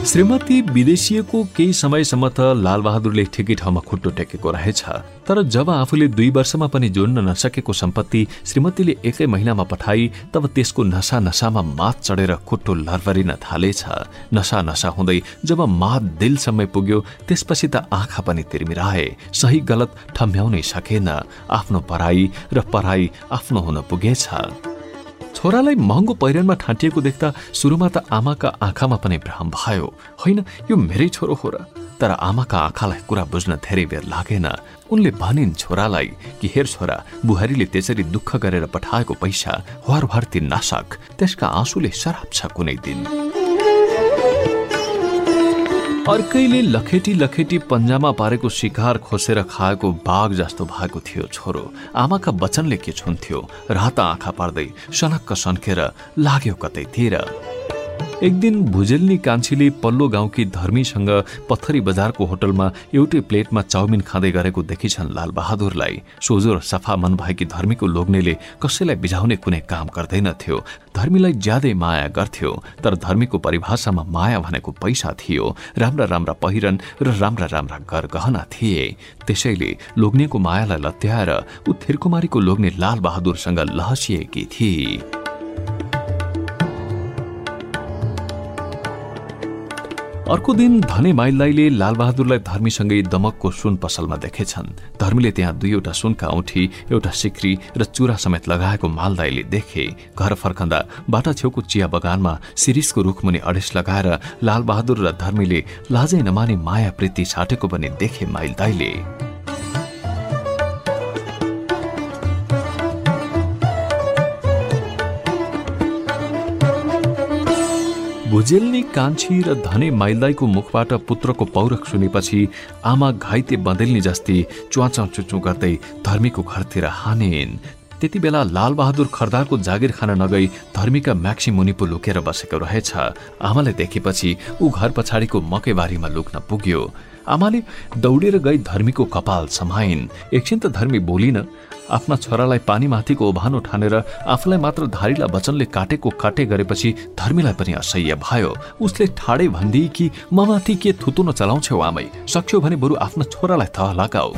श्रीमती विदेशीको केही समयसम्म त लालबहादुरले ठिकै ठाउँमा खुट्टो टेकेको रहेछ तर जब आफूले दुई वर्षमा पनि जोड्न नसकेको सम्पत्ति श्रीमतीले एकै महिनामा पठाई तब त्यसको नसा नसामा मात चढेर खुट्टो लरवरिन थालेछ। नसा नसा हुँदै जब मात दिलसम्मै पुग्यो त्यसपछि त आँखा पनि तिर्मिराए। सही गलत ठम्ब्याउनै सकेन। आफ्नो पराई र पराई आफ्नो हुन पुगेछ। छोरालाई महँगो पहिरनमा ठाँटिएको देख्दा सुरुमा त आमाका आँखामा पनि भ्रम भयो। होइन यो मेरै छोरो हो र तर आमाका आँखालाई कुरा बुझ्न धेरै बेर लागेन। उनले भनिन् छोरालाई कि हेर छोरा बुहारीले त्यसरी दुःख गरेर पठाएको पैसा हर भर्ती नासक त्यसका आँसुले शराब छ कुनै दिन। अर्कैले लखेटी लखेटी पन्जामा पारेको शिकार खोसेर खाएको बाघ जस्तो भएको थियो छोरो। आमाका वचनले के छुन्थ्यो? राता आँखा पार्दै सनक्क सन्केर लाग्यो कतैतिर? एक दिन भुजेलनी कान्छीले पल्लो गाउँकी धर्मीसँग पत्थरी बजारको होटलमा एउटै प्लेटमा चाउमिन खाँदै गरेको देखिछन् लालबहादुरलाई। सोझो र सफा मन भएकी धर्मीको लोग्नेले कसैलाई बिझाउने कुनै काम गर्दैनथ्यो धर्मीलाई ज्यादै माया गर्थ्यो तर धर्मीको परिभाषामा माया भनेको पैसा थियो। राम्रा राम्रा पहिरन र राम्रा राम्रा गरगहना थिए। त्यसैले लोग्नेको मायालाई लत्याएर ऊ थिरकुमारीको लोग्ने लालबहादुरसँग लहसिएकी थिए। अर्को दिन धने माइल्लाईले लालबहादुरलाई धर्मीसँगै दमकको सुन पसलमा देखेछन्। धर्मीले त्यहाँ दुईवटा सुनका औठी एउटा सिक्री र चुरा समेत लगाएको मालदाईले देखे। घर फर्कँदा बाटा छेउको चिया बगानमा शिरिषको रुखमुनि अडेस लगाएर लालबहादुर र धर्मीले लाजै नमाने माया प्रीति छाटेको पनि देखे माइलदाईले भुजेलनी कान्छी र धने माइल्दाईको मुखबाट पुत्रको पौरख सुनेपछि आमा घाइते बँदेल्नी जस्ती च्वाचा चुचु गर्दै धर्मीको घरतिर हानेन्। त्यति बेला लालबहादुर खरदारको जागिर खान नगई धर्मीका म्याक्सी मुनि पो लुकेर बसेको रहेछ। आमाले देखेपछि ऊ घर पछाडिको मकैबारीमा लुक्न पुग्यो। आमाले दौडेर गई धर्मीको कपाल समाइन् एकछिन त धर्मी बोलिन आफ्ना छोरालाई पानीमाथिको ओभानो ठानेर आफूलाई मात्र धारिला वचनले काटेको काटे गरेपछि धर्मीलाई पनि असह्य भयो। उसले ठाडे भनिदिए कि ममाथि के थुतुन चलाउँछौ आमै? सक्यो भने बरु आफ्नो छोरालाई थह लगाऊ।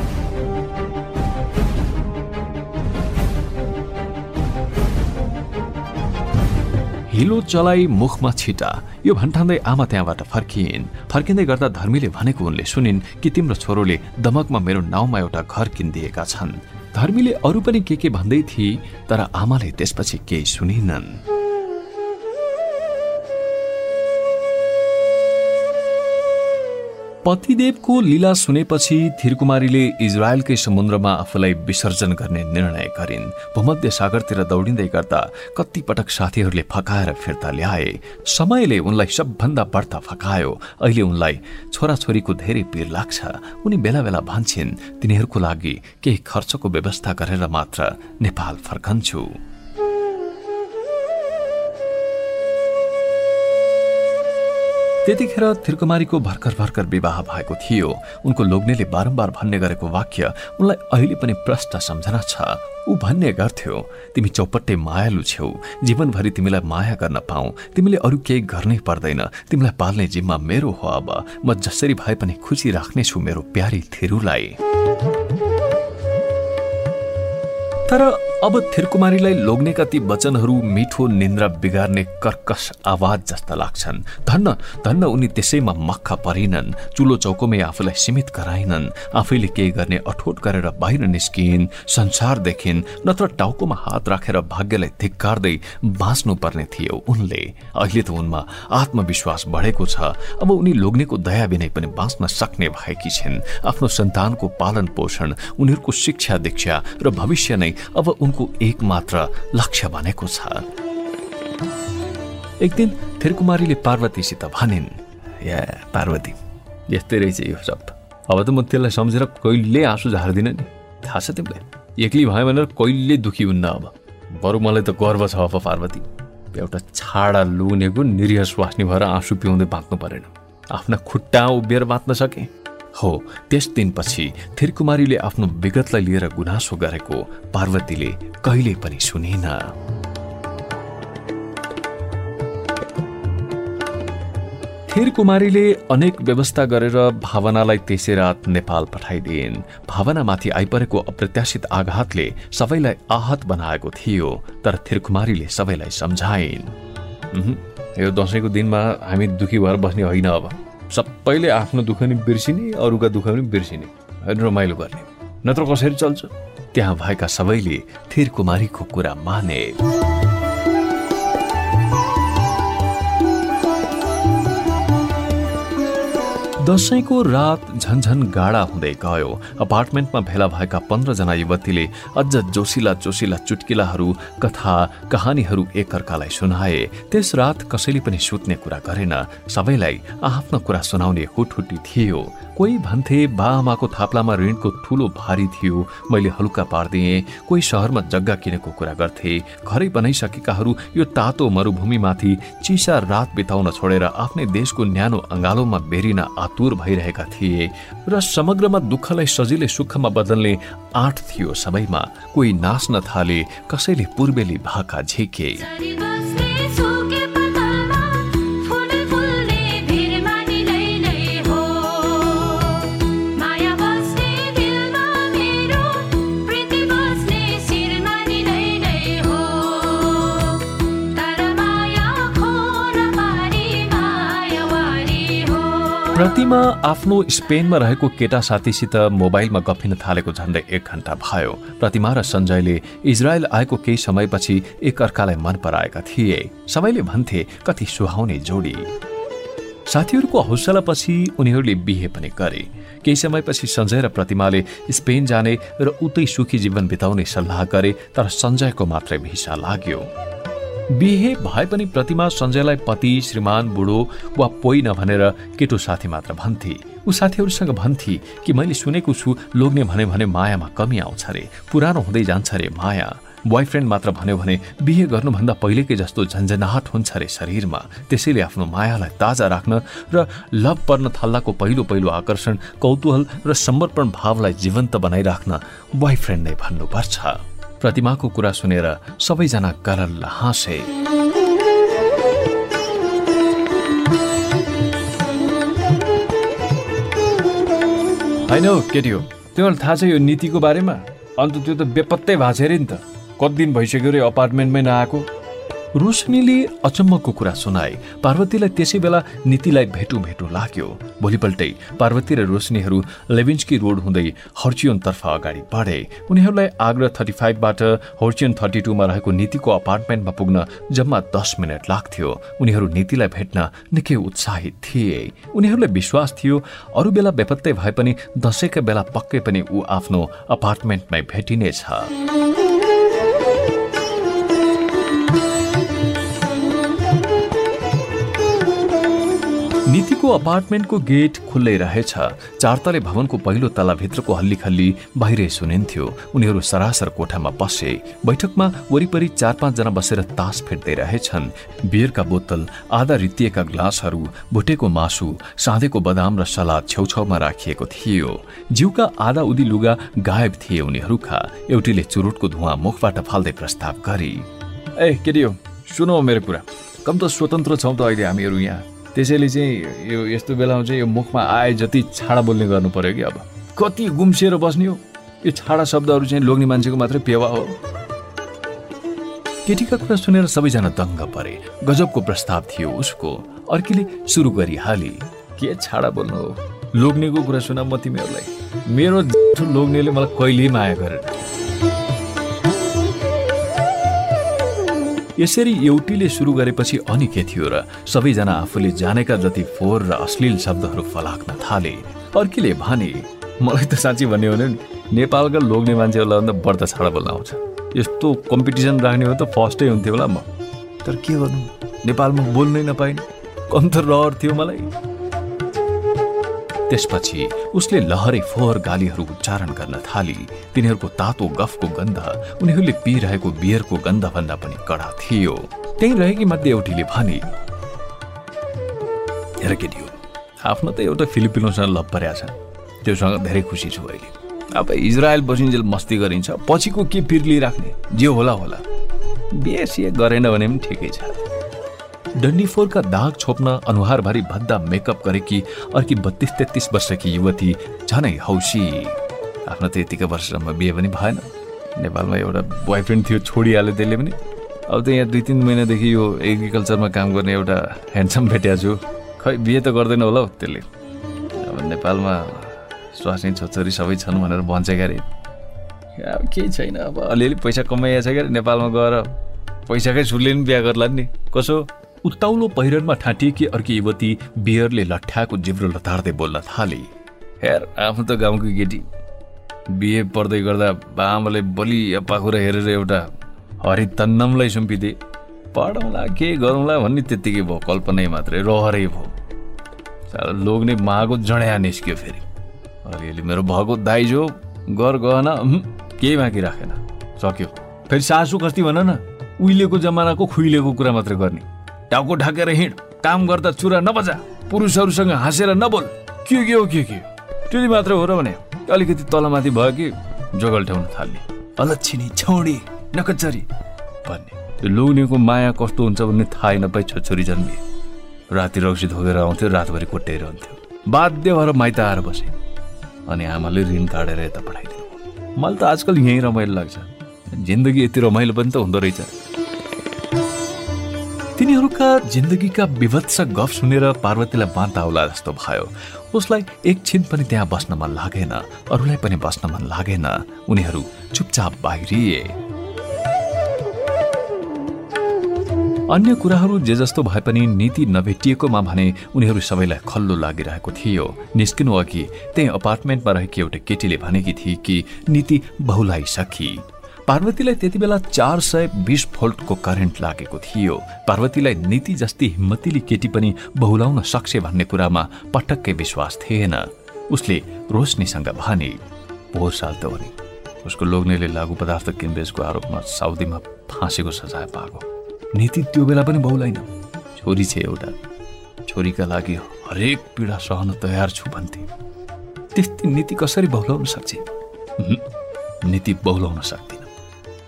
हिलो चलाई मुखमा छिटा। यो भन्ठान्दै आमा त्यहाँबाट फर्किन् फर्किँदै गर्दा धर्मीले भनेको उनले सुनिन् कि तिम्रो छोरोले दमकमा मेरो नाउँमा एउटा घर किनिदिएका छन्। धर्मीले अरू पनि के के भन्दै थिए तर आमाले त्यसपछि केही सुनिनन्। पतिदेवको लीला सुनेपछि थिरकुमारीले इजरायलकै समुद्रमा आफूलाई विसर्जन गर्ने निर्णय गरिन्। भूमध्य सागरतिर दौडिँदै गर्दा कति पटक साथीहरूले फकाएर फिर्ता ल्याए। समयले उनलाई सबभन्दा बढ्ता फकायो। अहिले उनलाई छोराछोरीको धेरै पिर लाग्छ। उनी बेला बेला भन्छन् तिनीहरूको लागि केही खर्चको व्यवस्था गरेर मात्र नेपाल फर्कन्छु। त्यतिखेर थिर्कुमारीको भर्खर भर्खर विवाह भएको थियो। उनको लोग्नेले बारम्बार भन्ने गरेको वाक्य उनलाई अहिले पनि प्रष्ट सम्झना छ। ऊ भन्ने गर्थ्यो तिमी चौपट्टै मायालु छेउ। जीवनभरि तिमीलाई माया गर्न पाऊ। तिमीले अरू केही गर्नै पर्दैन। तिमीलाई पाल्ने जिम्मा मेरो हो अब। म जसरी भए पनि खुसी राख्नेछु मेरो प्यारी थिरुलाई। तर अब थिरकुमारीलाई लोग्नेका ती वचनहरू मिठो निन्द्रा बिगार्ने कर्कश आवाज जस्ता लाग्छन्। धन्न धन्न उनी त्यसैमा मक्ख परिनन् चुलो चौकोमै आफूलाई सीमित गराइनन्। आफैले केही गर्ने अठोट गरेर बाहिर निस्किन् संसार देखिन् नत्र टाउकोमा हात राखेर भाग्यलाई धिक्कार्दै बाँच्नु पर्ने थियो उनले। अहिले त उनमा आत्मविश्वास बढेको छ। अब उनी लोग्नेको दया बिनै पनि बाँच्न सक्ने भएकी छिन्। आफ्नो सन्तानको पालन पोषण उनीहरूको शिक्षा दीक्षा र भविष्य नै अब उनको एकमात्र लक्ष्य भनेको छ। एक दिन थिरकुमारीले पार्वतीसित भनिन् या पार्वती यस्तै रहेछ यो सब अब त म त्यसलाई सम्झेर कहिले आँसु झार्दिनँ नि। थाहा छ तिमीलाई? एक्लै भयो भनेर कहिले दुखी हुन्न अब। बरु मलाई त गर्व छ अब पार्वती। एउटा छाडा लुनेको निरीह स्वास्नी भएर आँसु पिउँदै बाँच्नु परेन। आफ्ना खुट्टा उभिएर बाँच्न सके। हो त्यस दिनपछि थिरकुमारीले आफ्नो विगतलाई लिएर गुनासो गरेको पार्वतीले कहिले पनि सुनेन। थिर कुमारीले अनेक व्यवस्था गरेर भावनालाई त्यसै रात नेपाल पठाइदिइन्। भावनामाथि आइपरेको अप्रत्याशित आघातले सबैलाई आहत बनाएको थियो तर थिरकुमारीले सबैलाई सम्झाइन्। यो दसैँको दिनमा हामी दुखी भएर बस्ने होइन अब। सबैले आफ्नो दुःख नि बिर्सिने अरूका दुःख पनि बिर्सिने रमाइलो गर्ने। नत्र कसरी चल्छ? त्यहाँ भएका सबैले थिर कुमारीको कुरा माने। दसैँको रात झन्झन गाडा हुँदै गयो। अपार्टमेन्टमा भेला भएका पन्ध्रजना युवतीले अझ जोसिला जोसिला चुटकिलाहरू कथा कहानीहरू एकअर्कालाई सुनाए। त्यस रात कसैले पनि सुत्ने कुरा गरेन। सबैलाई आफ्नो कुरा सुनाउने हुटहुटी थियो। कोही भन्थे बाआमाको थाप्लामा ऋणको ठुलो भारी थियो। मैले हलुका पारिदिएँ। कोही सहरमा जग्गा किनेको कुरा गर्थे। घरै बनाइसकेकाहरू यो तातो मरुभूमिमाथि चिसा रात बिताउन छोडेर आफ्नै देशको न्यानो अङ्गालोमा बेरिन आतुर भइरहेका थिए र समग्रमा दुःखलाई सजिलै सुखमा बदल्ने आँट थियो सबैमा कोही नाच्न थाले कसैले पूर्वेली भाका झिके। प्रतिमा आफ्नो स्पेनमा रहेको केटा साथीसित मोबाइलमा गफिन थालेको झन्डै एक घन्टा भयो। प्रतिमा र सञ्जयले इजरायल आएको केही समयपछि एक अर्कालाई मन पराएका थिए। सबैले भन्थे कति सुहाउने जोडी। साथीहरूको हौसलापछि उनीहरूले बिहे पनि गरे। केही समयपछि सञ्जय र प्रतिमाले स्पेन जाने र उतै सुखी जीवन बिताउने सल्लाह गरे तर सञ्जयको मात्रै भिसा लाग्यो। बिहे भए पनि प्रतिमा सञ्जयलाई पति श्रीमान बुढो वा पोइ नभनेर केटो साथी मात्र भन्थे। ऊ साथीहरूसँग भन्थे कि मैले सुनेको छु लोग्ने भने भने मायामा कमी आउँछ रे पुरानो हुँदै जान्छ रे माया। बोयफ्रेन्ड मात्र भन्यो भने बिहे गर्नुभन्दा पहिलेकै जस्तो झन्झनाहट हुन्छ रे शरीरमा। त्यसैले आफ्नो मायालाई ताजा राख्न र लभ पर्न थाल्दाको पहिलो पहिलो आकर्षण कौतूहल र समर्पण भावलाई जीवन्त बनाइराख्न बोयफ्रेन्ड नै भन्नुपर्छ। प्रतिमाको कुरा सुनेर सबैजना करल हाँसे। होइन हौ केटी हो तिमीलाई थाहा छ यो नीतिको बारेमा? अन्त त्यो त बेपत्तै भएको अरे नि त। कति दिन भइसक्यो रे अपार्टमेन्टमै नआएको? रोशनीले अचम्मको कुरा सुनाए पार्वतीलाई त्यसै बेला नीतिलाई भेटु भेटु लाग्यो। भोलिपल्टै पार्वती र रोशनीहरू लेभिन्सकी रोड हुँदै हर्चियोनतर्फ अगाडि बढे। उनीहरूलाई आग्रा थर्टी फाइभबाट हर्चियोन थर्टी टूमा रहेको नीतिको अपार्टमेन्टमा पुग्न जम्मा दस मिनट लाग्थ्यो। उनीहरू नीतिलाई भेट्न निकै उत्साहित थिए। उनीहरूलाई विश्वास थियो अरू बेला बेपत्तै भए पनि दसैँका बेला पक्कै पनि ऊ आफ्नो अपार्टमेन्टमै भेटिनेछ। नीतिको अपार्टमेन्टको गेट खुल्लै रहेछ। चारतले भवनको पहिलो तलाभित्रको हल्ली खल्ली बाहिरै सुनिन्थ्यो। उनीहरू सरासर कोठामा बसे। बैठकमा वरिपरि चार पाँचजना बसेर तास फेट्दै रहेछन्। बियरका बोतल आधा रित्तिएका ग्लासहरू भुटेको मासु साँधेको बदाम र सलाद छेउछाउमा राखिएको थियो। जिउका आधा उदी लुगा गायब थिए उनीहरूका। एउटीले चुरुटको धुवा मुखबाट फाल्दै प्रस्ताव गरी ए के हो सुनौ मेरो कुरा। कम त स्वतन्त्र छौँ त अहिले हामीहरू यहाँ। त्यसैले चाहिँ यो यस्तो बेलामा चाहिँ यो मुखमा आए जति छाडा बोल्ने गर्नु पर्यो कि अब। कति गुम्सिएर बस्ने हो। यो छाडा शब्दहरू चाहिँ लोग्ने मान्छेको मात्रै पेवा हो। केटीका कुरा सुनेर सबैजना दङ्ग परे। गजबको प्रस्ताव थियो उसको। अर्कीले सुरु गरिहाले। के छाडा बोल्नु हो? लोग्नेको कुरा सुना म तिमीहरूलाई। मेरो लोग्नेले मलाई कहिल्यै माया गरेन। यसरी एउटीले सुरु गरेपछि अनि के थियो र सबैजना आफूले जानेका जति फोहोर र अश्लील शब्दहरू फलाक्न थाले अर्कीले भने मलाई त साँच्ची भन्ने हो भने नेपालका लोग्ने मान्छेहरूलाई भन्दा बढ्दा छाडा बोल्न आउँछ। यस्तो कम्पिटिसन राख्ने हो त फर्स्टै हुन्थ्यो होला म। तर के गर्नु? नेपालमा बोल्नै नपाइने। कम रहर थियो मलाई। त्यसपछि उसले लहरे फोहोर गालीहरू उच्चारण गर्न थाली तिनीहरूको तातो गफको गन्ध उनीहरूले पिइरहेको बियरको गन्ध भन्दा पनि कडा थियो। त्यही रहेकी मध्ये एउटीले भने हेर आफ्नो त एउटा फिलिपिनोसँग लभ परेको छ। त्योसँग धेरै खुसी छु अहिले। अब इजरायल बसिन्जेल मस्ती गरिन्छ पछिको के पिर लिइराख्ने? जे होला होला। बिहे सिहे गरेन भने पनि ठिकै छ। डन्डीफोरका दाग छोप्न अनुहारभरि भद्दा मेकअप गरेकी अर्की बत्तीस तेत्तिस वर्षकी युवती झनै हौसी। आफ्नो त यतिका वर्षसम्म बिहे पनि भएन। नेपालमा एउटा बोयफ्रेन्ड थियो छोडिहाल्यो त्यसले पनि। अब त यहाँ दुई तिन महिनादेखि यो एग्रिकल्चरमा काम गर्ने एउटा ह्यान्डसम भेटेको छु। खै बिहे त गर्दैन होला हौ त्यसले। अब नेपालमा स्वास्नी छोरी सबै छन् भनेर भन्छ क्यारे। अब केही छैन अब अलिअलि पैसा कमाइएको छ क्यारे नेपालमा गएर। पैसाकै छुटले पनि बिहा गर्ला नि। कसो? उत्ताउलो पहिरनमा ठाँटिएकी अर्की युवती बियरले लट्ठ्याएको जिब्रो लतार्दै बोल्न थाले। हेर आफ्नो त गाउँको केटी बिहे पढ्दै गर्दा बाबाले बलि पाखुरा हेरेर एउटा हरितन्नमलाई सुम्पिदिए पढौँला के गरौँला भन्ने त्यत्तिकै भयो कल्पनै मात्रै रहरै भयो। लोग्ने मागो जड्या निस्क्यो फेरि। अलिअलि मेरो भएको दाइजो गर गहन केही बाँकी राखेन। सक्यो। फेरि सासु कस्ती भन न उहिलेको जमानाको खुइलेको कुरा मात्रै गर्ने। टाउको ढाकेर हिँड। काम गर्दा चुरा नबजा। पुरुषहरूसँग हाँसेर नबोल। के के हो के के? त्यति मात्र हो र भने अलिकति तलमाथि भयो कि जोगल ठेउन थाल्ने। अलच्छिनी छौडी नकचरी भन्ने। लोग्नेको माया कस्तो हुन्छ भन्ने थाहै नपाई छोरी जन्मिए राति रक्सी धोगेर आउँथ्यो रातभरि कोट्याइरहन्थ्यो। बाध्य भएर माइत आएर बसे। अनि आमाले ऋण काटेर यता पठाइदिनु मलाई त आजकल यहीँ रमाइलो लाग्छ। जिन्दगी यति रमाइलो पनि त हुँदो रहेछ। तिनीहरूका जिन्दगीका विभत्स गफ सुनेर पार्वतीलाई बान्ता होला जस्तो भयो। उसलाई एकछिन पनि त्यहाँ बस्न मन लागेन अरूलाई पनि बस्न मन लागेन। उनीहरू चुपचाप बाहिरिए। अन्य कुराहरू जे जस्तो भए पनि नीति नभेटिएकोमा भने उनीहरू सबैलाई खल्लो लागिरहेको थियो। निस्किनु अघि त्यही अपार्टमेन्टमा रहेकी एउटा केटीले भनेकी थिए कि नीति बहुलाइसकी। पार्वतीलाई त्यति बेला चार सय बिस भोल्टको करेन्ट लागेको थियो। पार्वतीलाई नीति जस्ती हिम्मतिली केटी पनि बहुलाउन सक्छ भन्ने कुरामा पटक्कै विश्वास थिएन। उसले रोशनीसँग भने पोहोर साल त भने उसको लोग्नेले लागु पदार्थ किनबेचको आरोपमा साउदीमा फाँसीको सजाय पाएको। नीति त्यो बेला पनि बहुलाइन। छोरी छ एउटा। छोरीका लागि हरेक पीडा सहन तयार छु भन्थे। त्यस्तै नीति कसरी बहुलाउन सक्छ? नीति बहुलाउन सक्थे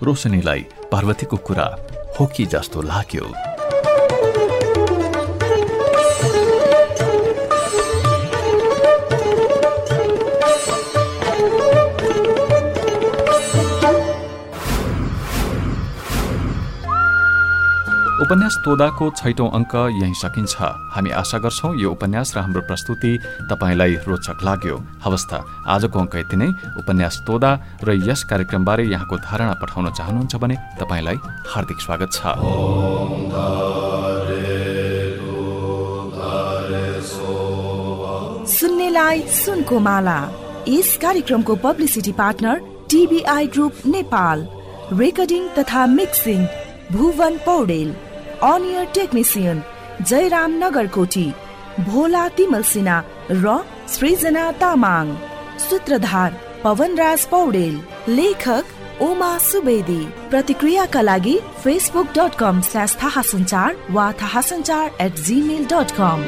रोशनीलाई पार्वतीको कुरा हो कि जस्तो लाग्यो। उपन्यास तोदाको छैटौँ अङ्क यहीँ सकिन्छ। हामी आशा गर्छौँ यो उपन्यास र हाम्रो प्रस्तुति तपाईँलाई रोचक लाग्यो। अवस्था आजको अङ्क यति नै। उपन्यास तोदा र यस कार्यक्रमबारे यहाँको धारणा पठाउन चाहनुहुन्छ भने तपाईँलाई हार्दिक स्वागत छ। सुनको माला। यस कार्यक्रमको publicity partner TBI group Nepal. Recording तथा मिक्सिङ भुवन पौडेल। अनियर टेक्निसियन जयराम नगरकोटी भोला तिमल सिन्हा र सृजना तामाङ सूत्रधार पवनराज पौडेल लेखक उमा सुवेदी प्रतिक्रियाका लागि फेसबुक डट कम स्ल्यास थाहा सञ्चार वा थाहा सञ्चार एट जिमेल डट कम